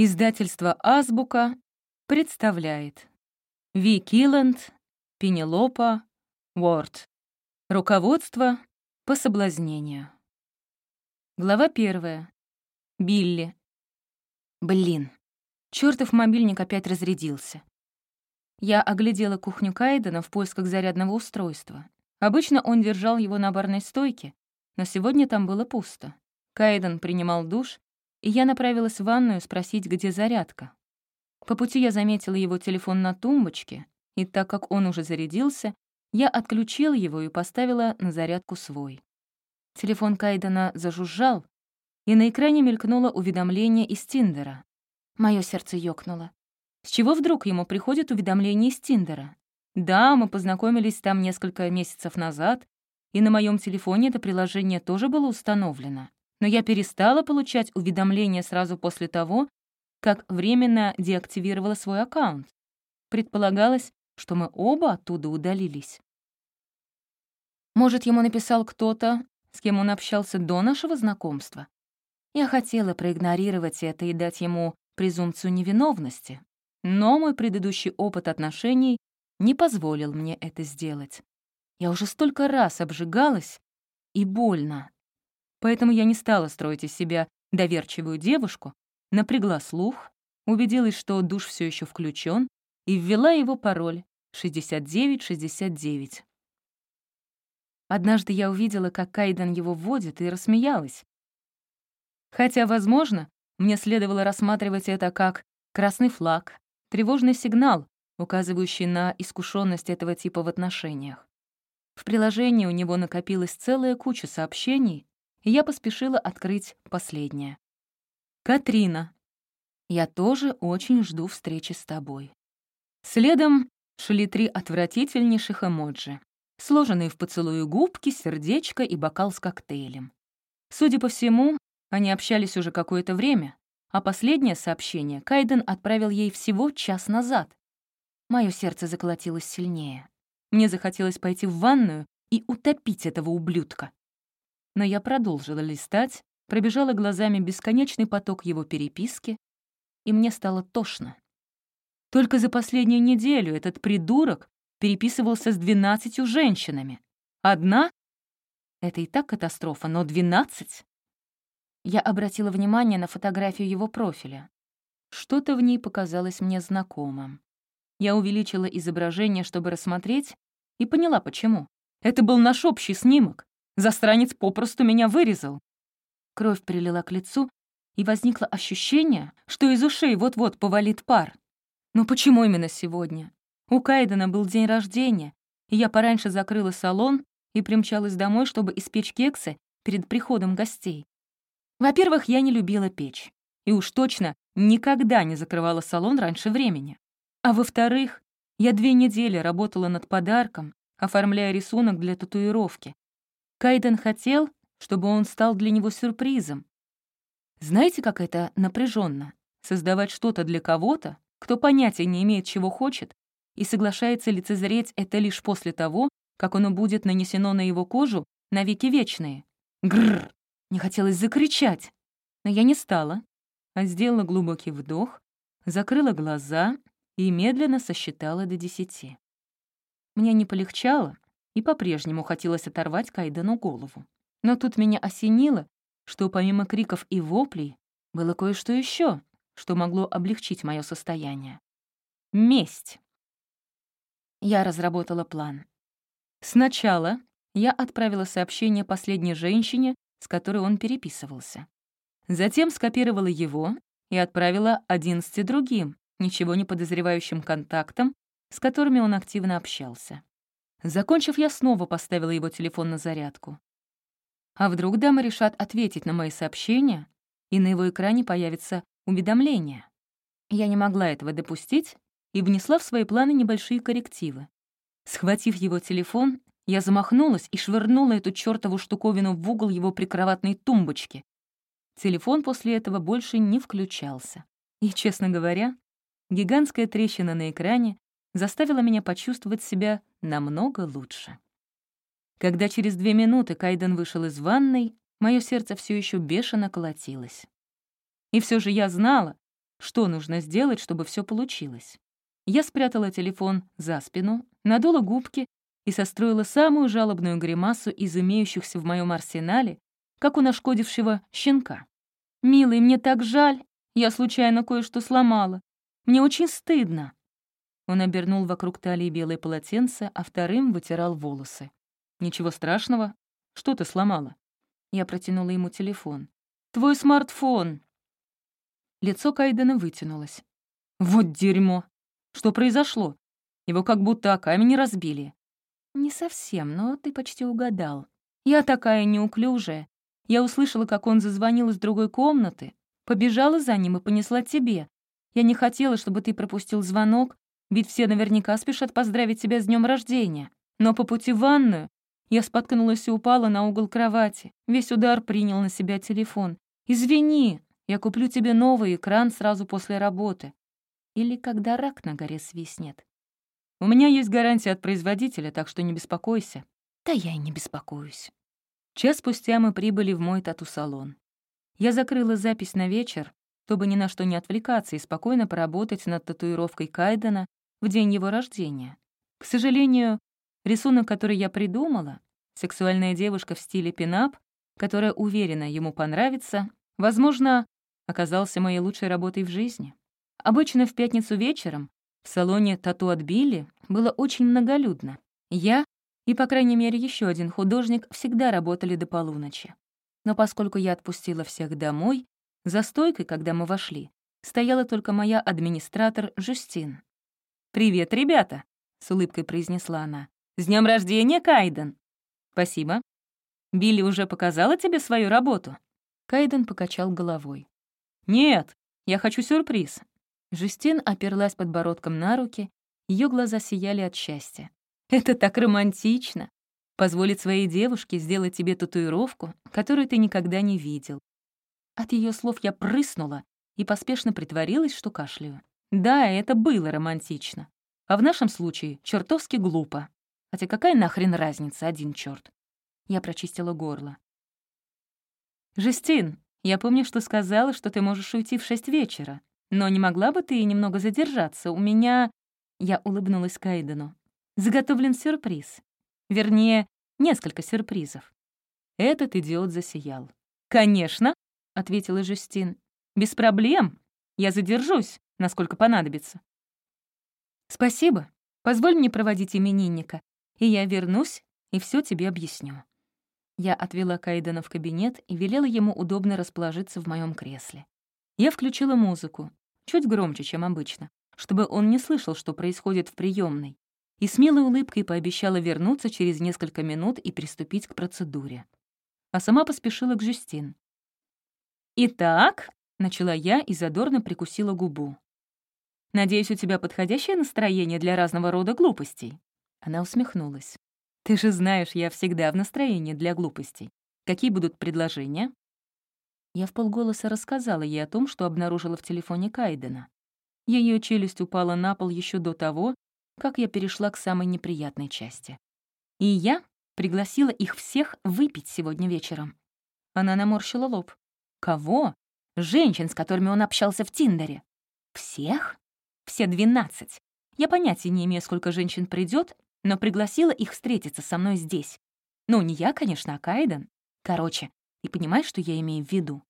Издательство «Азбука» представляет Ви Килленд, Пенелопа, Уорд. Руководство по соблазнению. Глава первая. Билли. Блин, чертов мобильник опять разрядился. Я оглядела кухню Кайдена в поисках зарядного устройства. Обычно он держал его на барной стойке, но сегодня там было пусто. Кайден принимал душ, и я направилась в ванную спросить, где зарядка. По пути я заметила его телефон на тумбочке, и так как он уже зарядился, я отключила его и поставила на зарядку свой. Телефон Кайдена зажужжал, и на экране мелькнуло уведомление из Тиндера. Моё сердце ёкнуло. С чего вдруг ему приходит уведомление из Тиндера? Да, мы познакомились там несколько месяцев назад, и на моем телефоне это приложение тоже было установлено но я перестала получать уведомления сразу после того, как временно деактивировала свой аккаунт. Предполагалось, что мы оба оттуда удалились. Может, ему написал кто-то, с кем он общался до нашего знакомства? Я хотела проигнорировать это и дать ему презумпцию невиновности, но мой предыдущий опыт отношений не позволил мне это сделать. Я уже столько раз обжигалась, и больно, Поэтому я не стала строить из себя доверчивую девушку, напрягла слух, убедилась, что душ все еще включен, и ввела его пароль 6969. Однажды я увидела, как Кайден его вводит, и рассмеялась. Хотя, возможно, мне следовало рассматривать это как красный флаг, тревожный сигнал, указывающий на искушенность этого типа в отношениях. В приложении у него накопилась целая куча сообщений, и я поспешила открыть последнее. «Катрина, я тоже очень жду встречи с тобой». Следом шли три отвратительнейших эмоджи, сложенные в поцелую губки, сердечко и бокал с коктейлем. Судя по всему, они общались уже какое-то время, а последнее сообщение Кайден отправил ей всего час назад. Мое сердце заколотилось сильнее. Мне захотелось пойти в ванную и утопить этого ублюдка но я продолжила листать, пробежала глазами бесконечный поток его переписки, и мне стало тошно. Только за последнюю неделю этот придурок переписывался с двенадцатью женщинами. Одна — это и так катастрофа, но двенадцать? Я обратила внимание на фотографию его профиля. Что-то в ней показалось мне знакомым. Я увеличила изображение, чтобы рассмотреть, и поняла, почему. Это был наш общий снимок. Застранец попросту меня вырезал. Кровь прилила к лицу, и возникло ощущение, что из ушей вот-вот повалит пар. Но почему именно сегодня? У Кайдена был день рождения, и я пораньше закрыла салон и примчалась домой, чтобы испечь кексы перед приходом гостей. Во-первых, я не любила печь, и уж точно никогда не закрывала салон раньше времени. А во-вторых, я две недели работала над подарком, оформляя рисунок для татуировки, Кайден хотел, чтобы он стал для него сюрпризом. Знаете, как это напряженно создавать что-то для кого-то, кто понятия не имеет, чего хочет, и соглашается лицезреть это лишь после того, как оно будет нанесено на его кожу навеки вечные. Гррр! Не хотелось закричать, но я не стала, а сделала глубокий вдох, закрыла глаза и медленно сосчитала до десяти. Мне не полегчало, и по-прежнему хотелось оторвать Кайдену голову. Но тут меня осенило, что помимо криков и воплей было кое-что еще, что могло облегчить мое состояние. Месть. Я разработала план. Сначала я отправила сообщение последней женщине, с которой он переписывался. Затем скопировала его и отправила одиннадцати другим, ничего не подозревающим контактам, с которыми он активно общался. Закончив, я снова поставила его телефон на зарядку. А вдруг дамы решат ответить на мои сообщения, и на его экране появится уведомление? Я не могла этого допустить и внесла в свои планы небольшие коррективы. Схватив его телефон, я замахнулась и швырнула эту чёртову штуковину в угол его прикроватной тумбочки. Телефон после этого больше не включался. И, честно говоря, гигантская трещина на экране заставила меня почувствовать себя намного лучше. Когда через две минуты Кайден вышел из ванной, мое сердце все еще бешено колотилось. И все же я знала, что нужно сделать, чтобы все получилось. Я спрятала телефон за спину, надула губки и состроила самую жалобную гримасу из имеющихся в моем арсенале, как у нашкодившего щенка. «Милый, мне так жаль. Я случайно кое-что сломала. Мне очень стыдно». Он обернул вокруг талии белое полотенце, а вторым вытирал волосы. «Ничего страшного. Что ты сломала?» Я протянула ему телефон. «Твой смартфон!» Лицо Кайдена вытянулось. «Вот дерьмо! Что произошло? Его как будто о камень разбили». «Не совсем, но ты почти угадал. Я такая неуклюжая. Я услышала, как он зазвонил из другой комнаты, побежала за ним и понесла тебе. Я не хотела, чтобы ты пропустил звонок, ведь все наверняка спешат поздравить тебя с днем рождения. Но по пути в ванную я споткнулась и упала на угол кровати. Весь удар принял на себя телефон. «Извини, я куплю тебе новый экран сразу после работы. Или когда рак на горе свистнет. У меня есть гарантия от производителя, так что не беспокойся». «Да я и не беспокоюсь». Час спустя мы прибыли в мой тату-салон. Я закрыла запись на вечер, чтобы ни на что не отвлекаться и спокойно поработать над татуировкой Кайдена в день его рождения. К сожалению, рисунок, который я придумала, сексуальная девушка в стиле пинап, которая уверена, ему понравится, возможно, оказался моей лучшей работой в жизни. Обычно в пятницу вечером в салоне «Тату от Билли» было очень многолюдно. Я и, по крайней мере, еще один художник всегда работали до полуночи. Но поскольку я отпустила всех домой, за стойкой, когда мы вошли, стояла только моя администратор Жюстин. «Привет, ребята!» — с улыбкой произнесла она. «С днем рождения, Кайден!» «Спасибо. Билли уже показала тебе свою работу?» Кайден покачал головой. «Нет, я хочу сюрприз». Жюстин оперлась подбородком на руки, ее глаза сияли от счастья. «Это так романтично! Позволить своей девушке сделать тебе татуировку, которую ты никогда не видел». От ее слов я прыснула и поспешно притворилась, что кашляю. Да, это было романтично. А в нашем случае чертовски глупо. Хотя какая нахрен разница, один черт? Я прочистила горло. «Жестин, я помню, что сказала, что ты можешь уйти в шесть вечера. Но не могла бы ты немного задержаться? У меня...» Я улыбнулась Кайдену. «Заготовлен сюрприз. Вернее, несколько сюрпризов». Этот идиот засиял. «Конечно», — ответила Жестин. «Без проблем. Я задержусь насколько понадобится. Спасибо. Позволь мне проводить именинника, и я вернусь и все тебе объясню. Я отвела Кайдена в кабинет и велела ему удобно расположиться в моем кресле. Я включила музыку, чуть громче, чем обычно, чтобы он не слышал, что происходит в приемной, и смелой улыбкой пообещала вернуться через несколько минут и приступить к процедуре. А сама поспешила к Жюстин. «Итак», — начала я и задорно прикусила губу. Надеюсь, у тебя подходящее настроение для разного рода глупостей?» Она усмехнулась. «Ты же знаешь, я всегда в настроении для глупостей. Какие будут предложения?» Я в полголоса рассказала ей о том, что обнаружила в телефоне Кайдена. Ее челюсть упала на пол еще до того, как я перешла к самой неприятной части. И я пригласила их всех выпить сегодня вечером. Она наморщила лоб. «Кого?» «Женщин, с которыми он общался в Тиндере». «Всех?» Все двенадцать. Я понятия не имею, сколько женщин придет, но пригласила их встретиться со мной здесь. Ну, не я, конечно, а Кайден. Короче, и понимаешь, что я имею в виду?»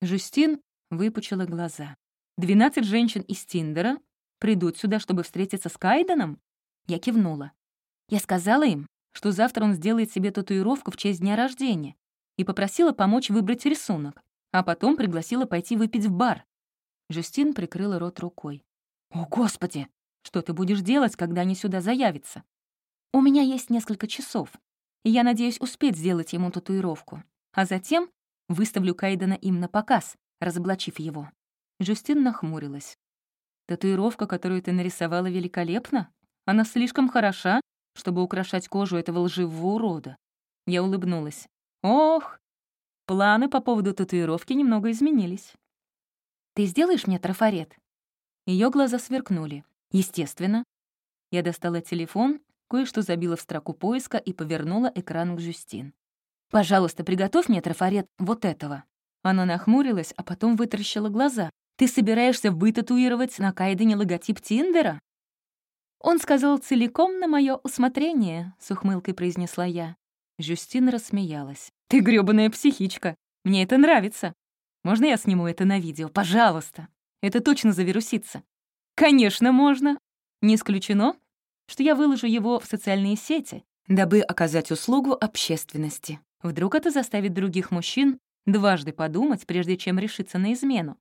Жюстин выпучила глаза. «Двенадцать женщин из Тиндера придут сюда, чтобы встретиться с Кайденом?» Я кивнула. Я сказала им, что завтра он сделает себе татуировку в честь дня рождения и попросила помочь выбрать рисунок, а потом пригласила пойти выпить в бар. Жюстин прикрыла рот рукой. «О, Господи! Что ты будешь делать, когда они сюда заявятся? У меня есть несколько часов, и я надеюсь успеть сделать ему татуировку. А затем выставлю Кайдена им на показ, разоблачив его». Жюстин нахмурилась. «Татуировка, которую ты нарисовала, великолепна. Она слишком хороша, чтобы украшать кожу этого лживого урода». Я улыбнулась. «Ох, планы по поводу татуировки немного изменились. Ты сделаешь мне трафарет?» Ее глаза сверкнули. «Естественно». Я достала телефон, кое-что забила в строку поиска и повернула экран к Жюстин. «Пожалуйста, приготовь мне трафарет вот этого». Она нахмурилась, а потом вытаращила глаза. Ты собираешься вытатуировать на Кайдене логотип Тиндера?» «Он сказал целиком на мое усмотрение», — с ухмылкой произнесла я. Жюстин рассмеялась. «Ты грёбаная психичка. Мне это нравится. Можно я сниму это на видео? Пожалуйста. Это точно завирусится». «Конечно, можно. Не исключено, что я выложу его в социальные сети, дабы оказать услугу общественности. Вдруг это заставит других мужчин дважды подумать, прежде чем решиться на измену.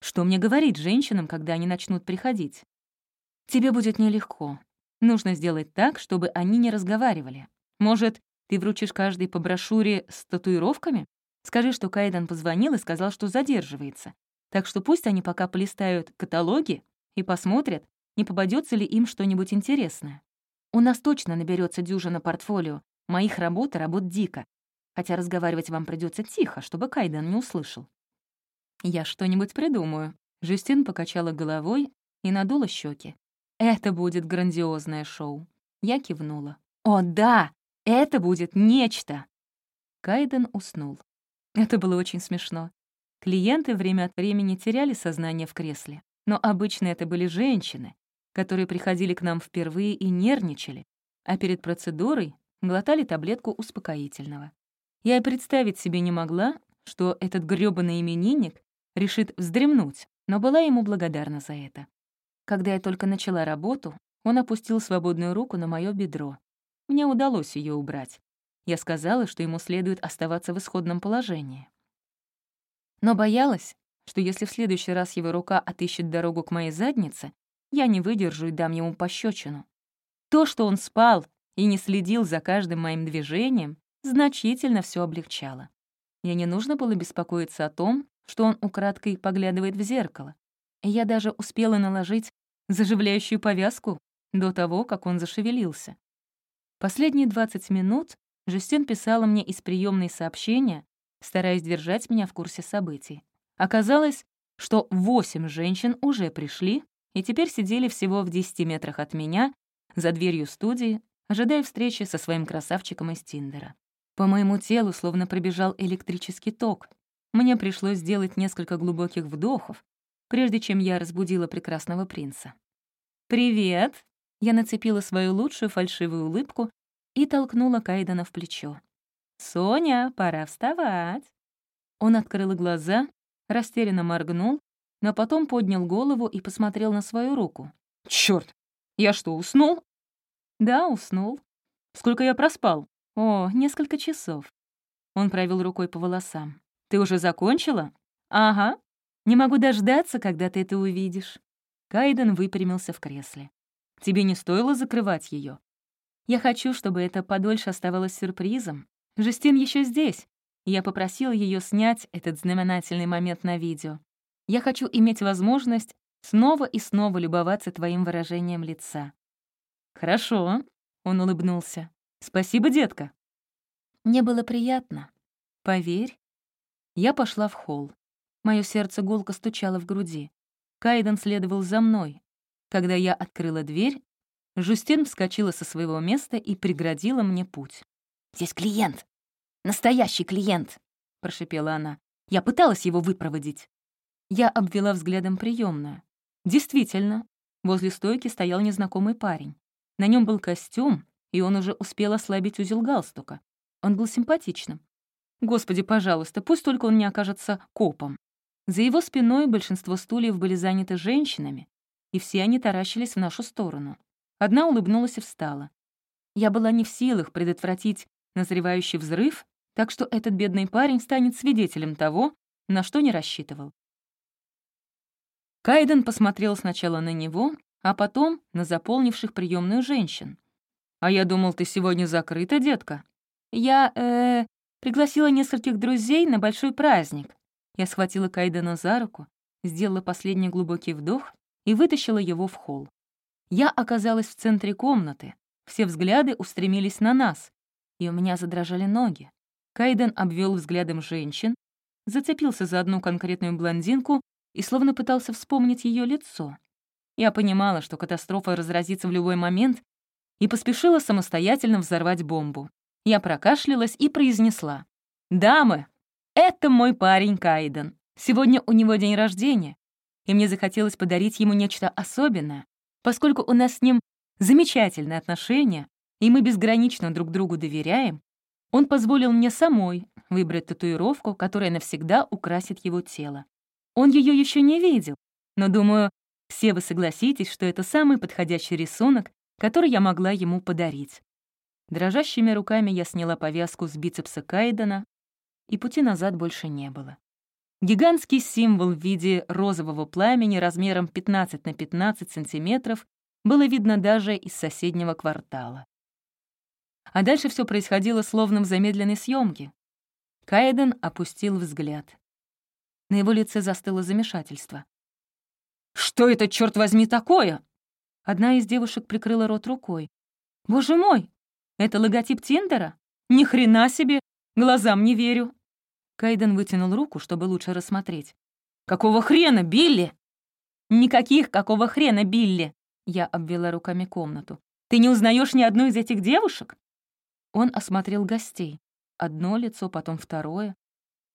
Что мне говорить женщинам, когда они начнут приходить? Тебе будет нелегко. Нужно сделать так, чтобы они не разговаривали. Может, ты вручишь каждой по брошюре с татуировками? Скажи, что Кайден позвонил и сказал, что задерживается. Так что пусть они пока полистают каталоги и посмотрят, не попадется ли им что-нибудь интересное. У нас точно наберется дюжина портфолио. Моих работ и работ дико. Хотя разговаривать вам придется тихо, чтобы Кайден не услышал. Я что-нибудь придумаю. Жюстин покачала головой и надула щеки. Это будет грандиозное шоу. Я кивнула. О, да! Это будет нечто! Кайден уснул. Это было очень смешно. Клиенты время от времени теряли сознание в кресле. Но обычно это были женщины, которые приходили к нам впервые и нервничали, а перед процедурой глотали таблетку успокоительного. Я и представить себе не могла, что этот грёбаный именинник решит вздремнуть, но была ему благодарна за это. Когда я только начала работу, он опустил свободную руку на моё бедро. Мне удалось ее убрать. Я сказала, что ему следует оставаться в исходном положении. Но боялась, что если в следующий раз его рука отыщет дорогу к моей заднице, я не выдержу и дам ему пощечину. То, что он спал и не следил за каждым моим движением, значительно все облегчало. Мне не нужно было беспокоиться о том, что он украдкой поглядывает в зеркало. Я даже успела наложить заживляющую повязку до того, как он зашевелился. Последние 20 минут Жюстин писала мне из приемной сообщения, стараясь держать меня в курсе событий. Оказалось, что восемь женщин уже пришли и теперь сидели всего в 10 метрах от меня, за дверью студии, ожидая встречи со своим красавчиком из Тиндера. По моему телу словно пробежал электрический ток. Мне пришлось сделать несколько глубоких вдохов, прежде чем я разбудила прекрасного принца. «Привет!» Я нацепила свою лучшую фальшивую улыбку и толкнула Кайдена в плечо. «Соня, пора вставать!» Он открыл глаза, растерянно моргнул, но потом поднял голову и посмотрел на свою руку. «Чёрт! Я что, уснул?» «Да, уснул. Сколько я проспал?» «О, несколько часов». Он провел рукой по волосам. «Ты уже закончила?» «Ага. Не могу дождаться, когда ты это увидишь». Кайден выпрямился в кресле. «Тебе не стоило закрывать ее. Я хочу, чтобы это подольше оставалось сюрпризом. Жестин еще здесь. Я попросил ее снять этот знаменательный момент на видео. Я хочу иметь возможность снова и снова любоваться твоим выражением лица». «Хорошо», — он улыбнулся. «Спасибо, детка». Мне было приятно. Поверь. Я пошла в холл. Мое сердце гулко стучало в груди. Кайден следовал за мной. Когда я открыла дверь, Жустин вскочила со своего места и преградила мне путь. «Здесь клиент! Настоящий клиент!» — прошипела она. «Я пыталась его выпроводить». Я обвела взглядом приемную. Действительно, возле стойки стоял незнакомый парень. На нем был костюм, и он уже успел ослабить узел галстука. Он был симпатичным. Господи, пожалуйста, пусть только он не окажется копом. За его спиной большинство стульев были заняты женщинами, и все они таращились в нашу сторону. Одна улыбнулась и встала. Я была не в силах предотвратить назревающий взрыв, так что этот бедный парень станет свидетелем того, на что не рассчитывал. Кайден посмотрел сначала на него, а потом на заполнивших приемную женщин. «А я думал, ты сегодня закрыта, детка?» «Я, э, пригласила нескольких друзей на большой праздник». Я схватила Кайдена за руку, сделала последний глубокий вдох и вытащила его в холл. Я оказалась в центре комнаты, все взгляды устремились на нас, и у меня задрожали ноги. Кайден обвел взглядом женщин, зацепился за одну конкретную блондинку и словно пытался вспомнить ее лицо. Я понимала, что катастрофа разразится в любой момент, и поспешила самостоятельно взорвать бомбу. Я прокашлялась и произнесла. «Дамы, это мой парень Кайден. Сегодня у него день рождения. и мне захотелось подарить ему нечто особенное, поскольку у нас с ним замечательные отношения, и мы безгранично друг другу доверяем, он позволил мне самой выбрать татуировку, которая навсегда украсит его тело. Он ее еще не видел, но, думаю, все вы согласитесь, что это самый подходящий рисунок, который я могла ему подарить. Дрожащими руками я сняла повязку с бицепса Кайдена, и пути назад больше не было. Гигантский символ в виде розового пламени размером 15 на 15 сантиметров было видно даже из соседнего квартала. А дальше все происходило словно в замедленной съемке. Кайден опустил взгляд. На его лице застыло замешательство. «Что это, черт возьми, такое?» Одна из девушек прикрыла рот рукой. «Боже мой, это логотип Тиндера? Ни хрена себе! Глазам не верю!» Кайден вытянул руку, чтобы лучше рассмотреть. «Какого хрена, Билли?» «Никаких какого хрена, Билли!» Я обвела руками комнату. «Ты не узнаешь ни одну из этих девушек?» Он осмотрел гостей. Одно лицо, потом второе.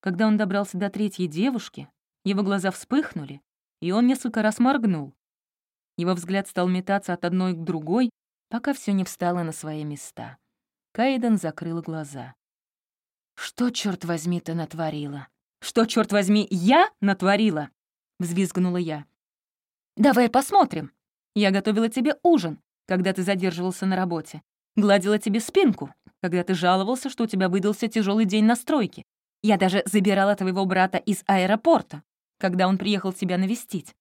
Когда он добрался до третьей девушки, его глаза вспыхнули, и он несколько раз моргнул. Его взгляд стал метаться от одной к другой, пока все не встало на свои места. Кайден закрыл глаза. «Что, черт возьми, ты натворила? Что, черт возьми, я натворила?» — взвизгнула я. «Давай посмотрим. Я готовила тебе ужин, когда ты задерживался на работе. Гладила тебе спинку, когда ты жаловался, что у тебя выдался тяжелый день на стройке. Я даже забирала твоего брата из аэропорта, когда он приехал тебя навестить.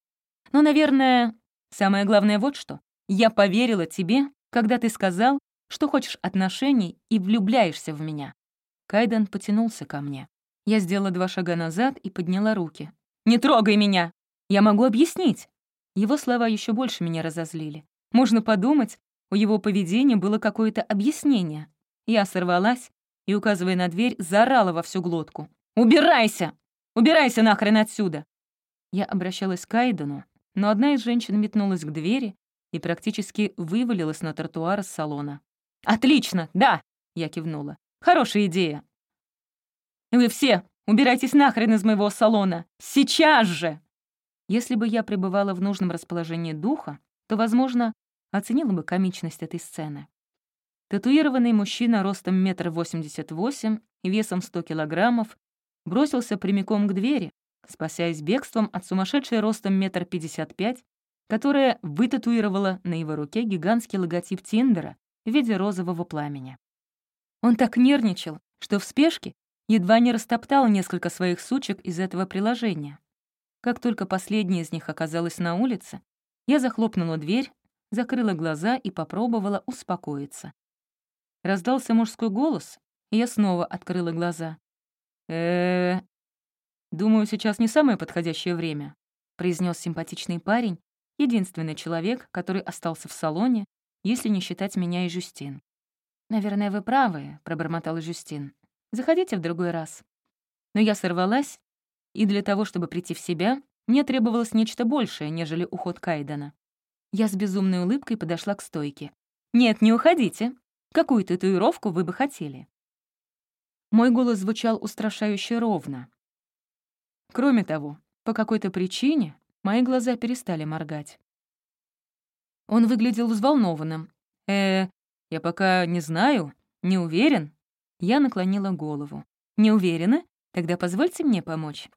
Но, наверное, самое главное вот что. Я поверила тебе, когда ты сказал, что хочешь отношений и влюбляешься в меня. Кайден потянулся ко мне. Я сделала два шага назад и подняла руки. «Не трогай меня! Я могу объяснить!» Его слова еще больше меня разозлили. Можно подумать, у его поведения было какое-то объяснение. Я сорвалась и, указывая на дверь, заорала во всю глотку. «Убирайся! Убирайся нахрен отсюда!» Я обращалась к Кайдену, но одна из женщин метнулась к двери и практически вывалилась на тротуар из салона. «Отлично, да!» — я кивнула. Хорошая идея. Вы все убирайтесь нахрен из моего салона. Сейчас же!» Если бы я пребывала в нужном расположении духа, то, возможно, оценила бы комичность этой сцены. Татуированный мужчина ростом метр восемьдесят восемь и весом сто килограммов бросился прямиком к двери, спасаясь бегством от сумасшедшей ростом метр пятьдесят пять, которая вытатуировала на его руке гигантский логотип Тиндера в виде розового пламени. Он так нервничал, что в спешке едва не растоптал несколько своих сучек из этого приложения. Как только последняя из них оказалась на улице, я захлопнула дверь, закрыла глаза и попробовала успокоиться. Раздался мужской голос, и я снова открыла глаза. э «Думаю, сейчас не самое подходящее время», — произнес симпатичный парень, единственный человек, который остался в салоне, если не считать меня и Жюстин. «Наверное, вы правы», — пробормотал Жюстин. «Заходите в другой раз». Но я сорвалась, и для того, чтобы прийти в себя, мне требовалось нечто большее, нежели уход Кайдена. Я с безумной улыбкой подошла к стойке. «Нет, не уходите. Какую татуировку вы бы хотели?» Мой голос звучал устрашающе ровно. Кроме того, по какой-то причине мои глаза перестали моргать. Он выглядел взволнованным. «Э, «Я пока не знаю, не уверен». Я наклонила голову. «Не уверена? Тогда позвольте мне помочь.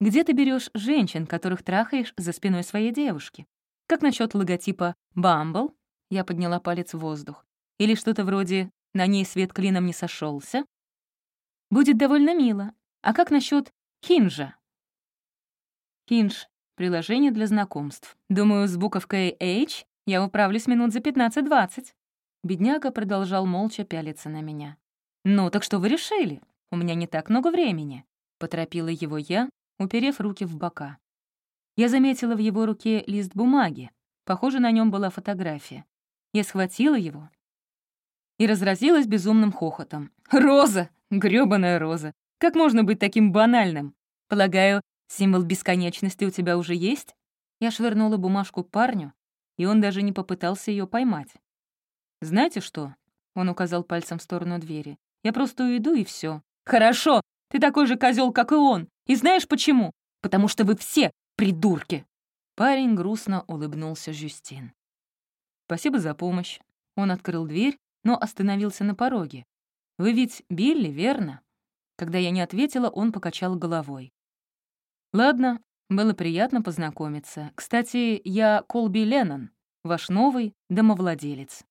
Где ты берешь женщин, которых трахаешь за спиной своей девушки? Как насчет логотипа «Бамбл»?» Я подняла палец в воздух. Или что-то вроде «На ней свет клином не сошелся. Будет довольно мило. А как насчет Хинжа? Хинж — приложение для знакомств. Думаю, с буковкой H я управлюсь минут за 15-20. Бедняга продолжал молча пялиться на меня. «Ну, так что вы решили? У меня не так много времени», — поторопила его я, уперев руки в бока. Я заметила в его руке лист бумаги. Похоже, на нем была фотография. Я схватила его и разразилась безумным хохотом. «Роза! грёбаная роза! Как можно быть таким банальным? Полагаю, символ бесконечности у тебя уже есть?» Я швырнула бумажку парню, и он даже не попытался ее поймать. «Знаете что?» — он указал пальцем в сторону двери. «Я просто уйду, и все. «Хорошо! Ты такой же козел, как и он! И знаешь почему? Потому что вы все придурки!» Парень грустно улыбнулся Жюстин. «Спасибо за помощь». Он открыл дверь, но остановился на пороге. «Вы ведь Билли, верно?» Когда я не ответила, он покачал головой. «Ладно, было приятно познакомиться. Кстати, я Колби Леннон, ваш новый домовладелец».